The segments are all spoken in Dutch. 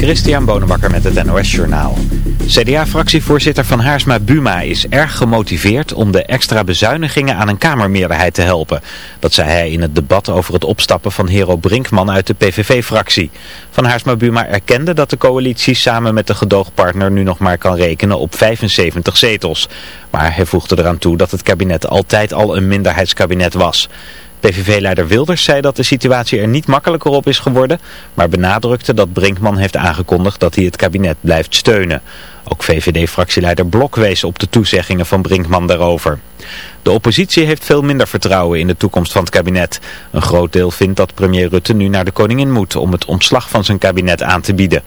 Christian Bonenbakker met het NOS Journaal. CDA-fractievoorzitter Van Haarsma Buma is erg gemotiveerd om de extra bezuinigingen aan een Kamermeerderheid te helpen. Dat zei hij in het debat over het opstappen van Hero Brinkman uit de PVV-fractie. Van Haarsma Buma erkende dat de coalitie samen met de gedoogpartner nu nog maar kan rekenen op 75 zetels. Maar hij voegde eraan toe dat het kabinet altijd al een minderheidskabinet was. PVV-leider Wilders zei dat de situatie er niet makkelijker op is geworden, maar benadrukte dat Brinkman heeft aangekondigd dat hij het kabinet blijft steunen. Ook VVD-fractieleider Blok wees op de toezeggingen van Brinkman daarover. De oppositie heeft veel minder vertrouwen in de toekomst van het kabinet. Een groot deel vindt dat premier Rutte nu naar de koningin moet om het ontslag van zijn kabinet aan te bieden.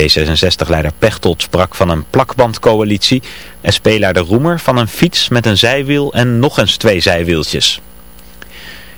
D66-leider Pechtold sprak van een plakbandcoalitie. SP-leider Roemer van een fiets met een zijwiel en nog eens twee zijwieltjes.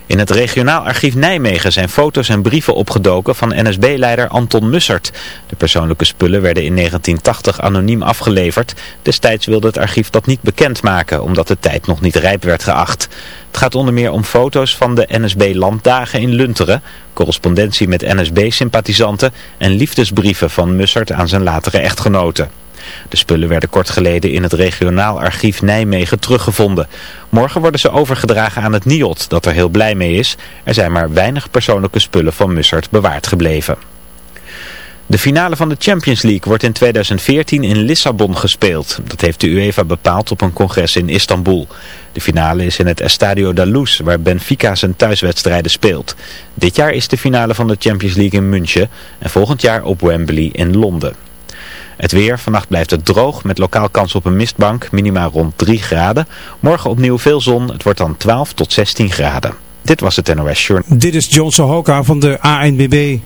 In het regionaal archief Nijmegen zijn foto's en brieven opgedoken van NSB-leider Anton Mussert. De persoonlijke spullen werden in 1980 anoniem afgeleverd. Destijds wilde het archief dat niet bekendmaken, omdat de tijd nog niet rijp werd geacht. Het gaat onder meer om foto's van de NSB-landdagen in Lunteren, correspondentie met NSB-sympathisanten en liefdesbrieven van Mussert aan zijn latere echtgenoten. De spullen werden kort geleden in het regionaal archief Nijmegen teruggevonden. Morgen worden ze overgedragen aan het NIOT, dat er heel blij mee is. Er zijn maar weinig persoonlijke spullen van Mussert bewaard gebleven. De finale van de Champions League wordt in 2014 in Lissabon gespeeld. Dat heeft de UEFA bepaald op een congres in Istanbul. De finale is in het Estadio da Luz, waar Benfica zijn thuiswedstrijden speelt. Dit jaar is de finale van de Champions League in München en volgend jaar op Wembley in Londen. Het weer, vannacht blijft het droog met lokaal kans op een mistbank, minima rond 3 graden. Morgen opnieuw veel zon, het wordt dan 12 tot 16 graden. Dit was het NOS Journal. Dit is John Sohoka van de ANBB.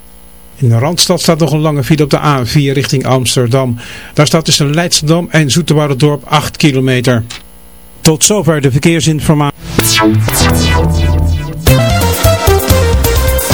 In de Randstad staat nog een lange file op de A4 richting Amsterdam. Daar staat tussen Leidschendam en Dorp 8 kilometer. Tot zover de verkeersinformatie.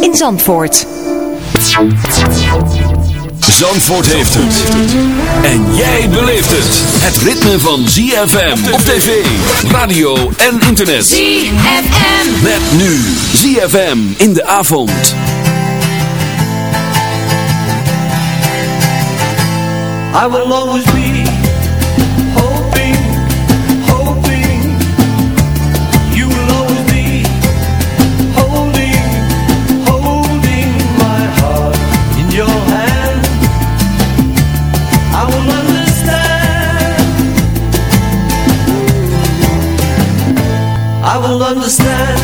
in Zandvoort. Zandvoort heeft het. En jij beleeft het. Het ritme van ZFM op tv, radio en internet. ZFM. Met nu ZFM in de avond. I will always be understand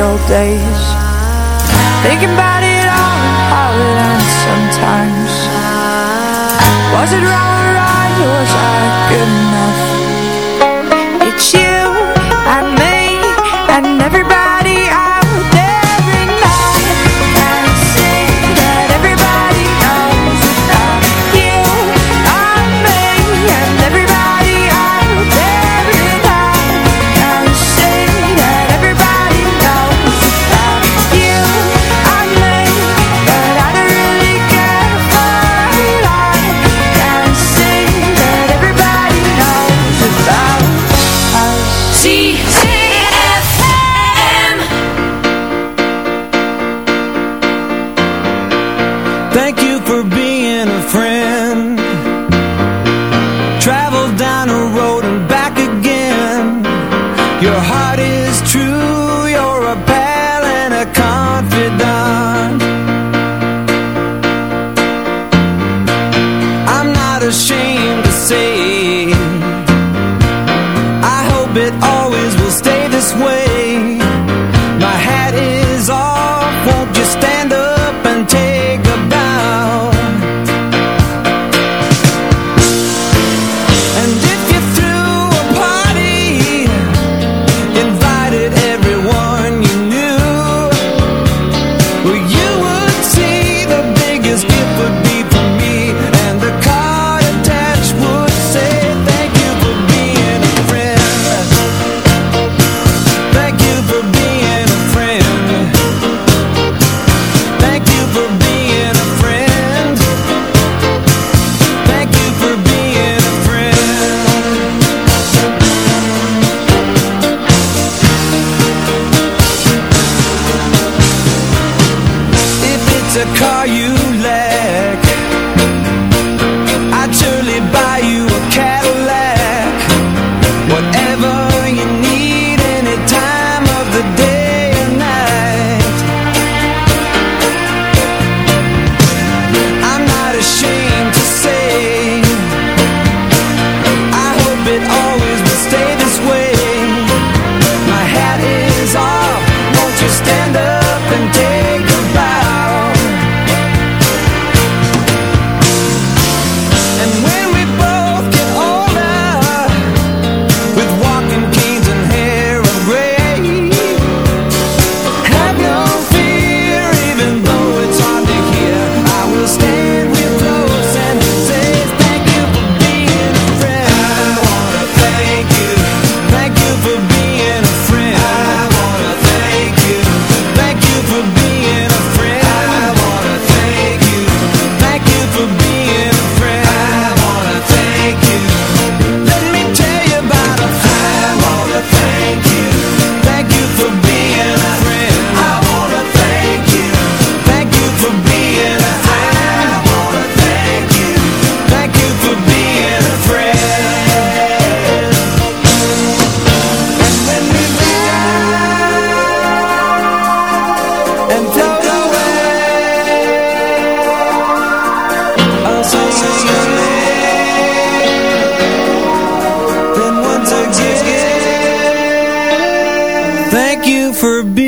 old days. Thinking about it all, how it ends sometimes. Was it wrong or right, was I good enough? Thank you for being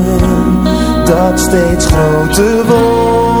steeds groter wordt.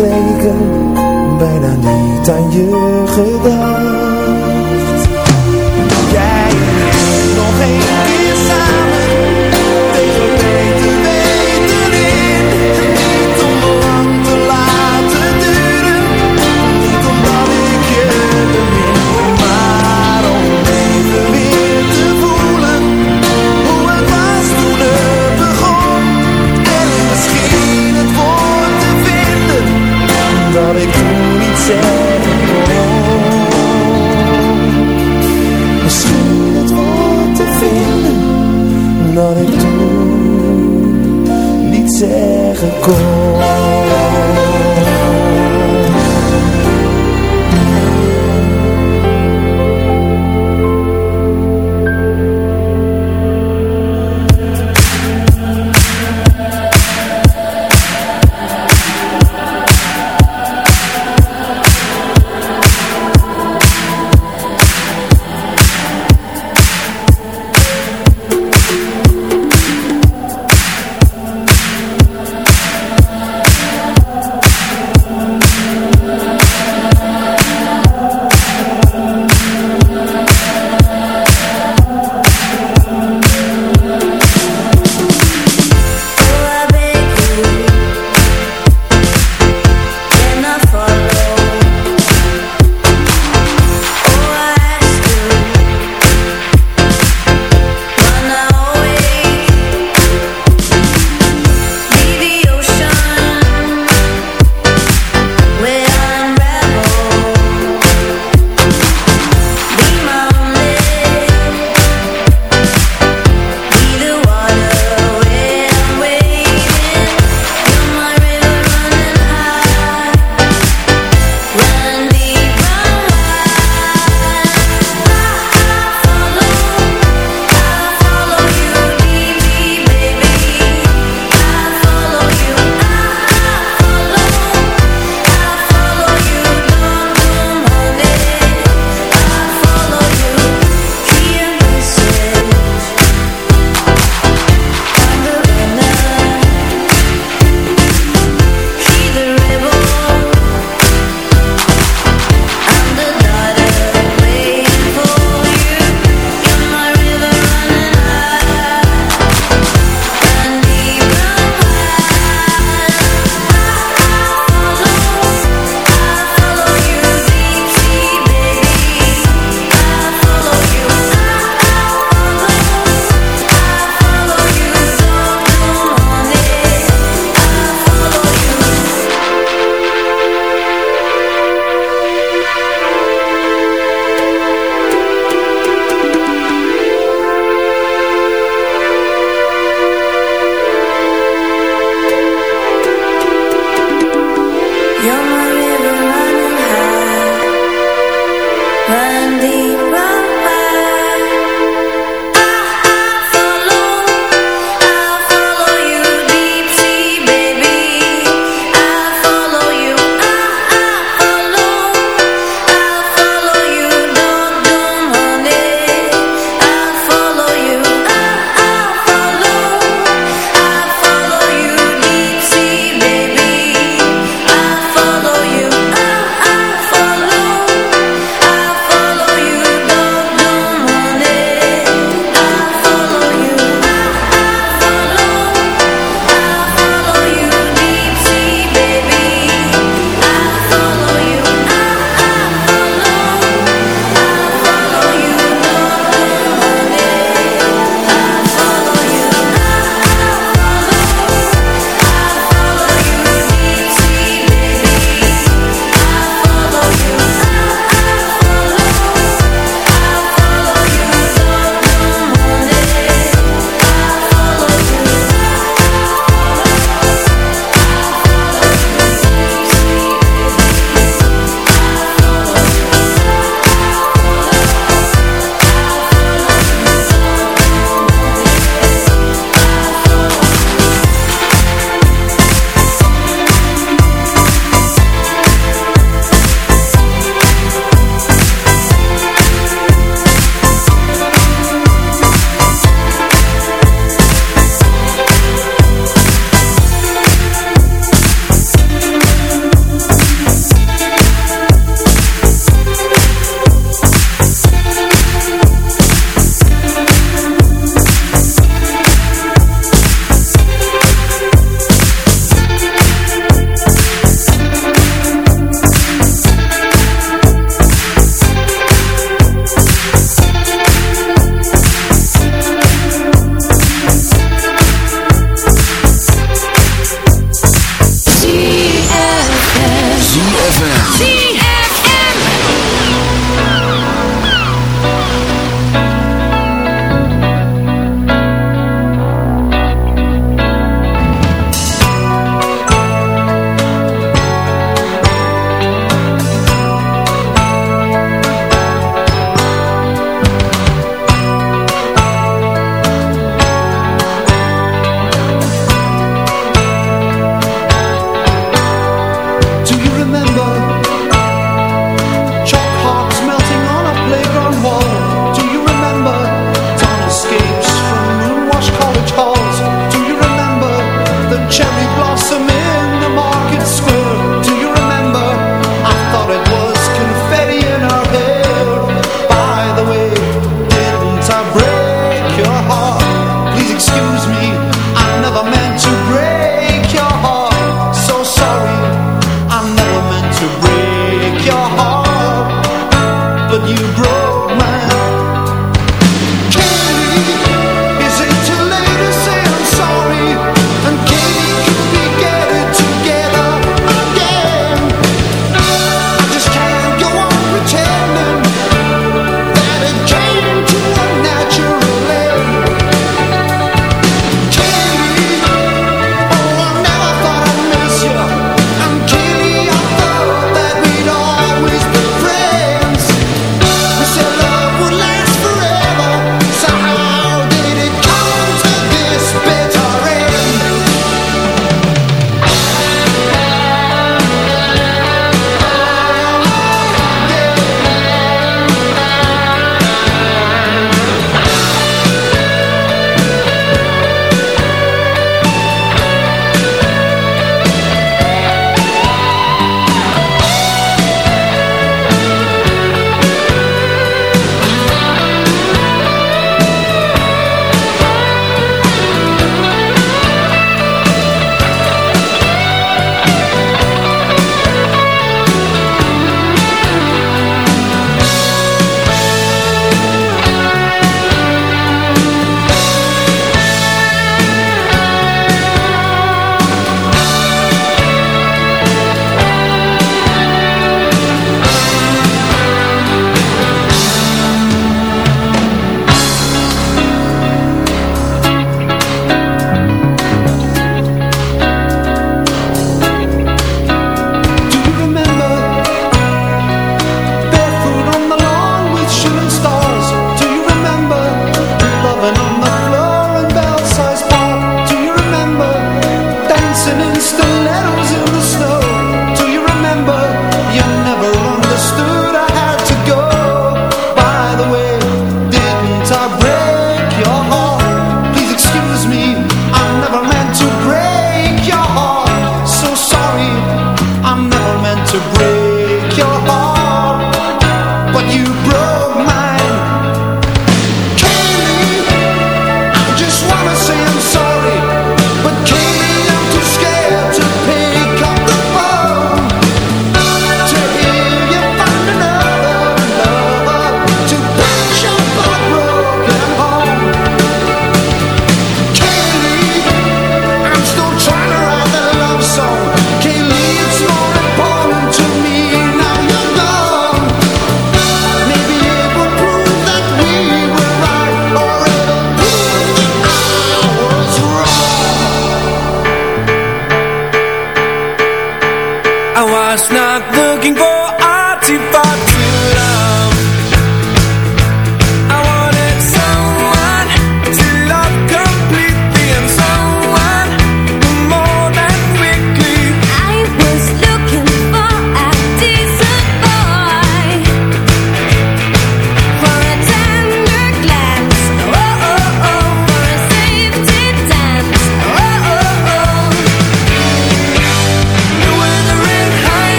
Verstreken, bijna niet aan je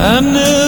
I knew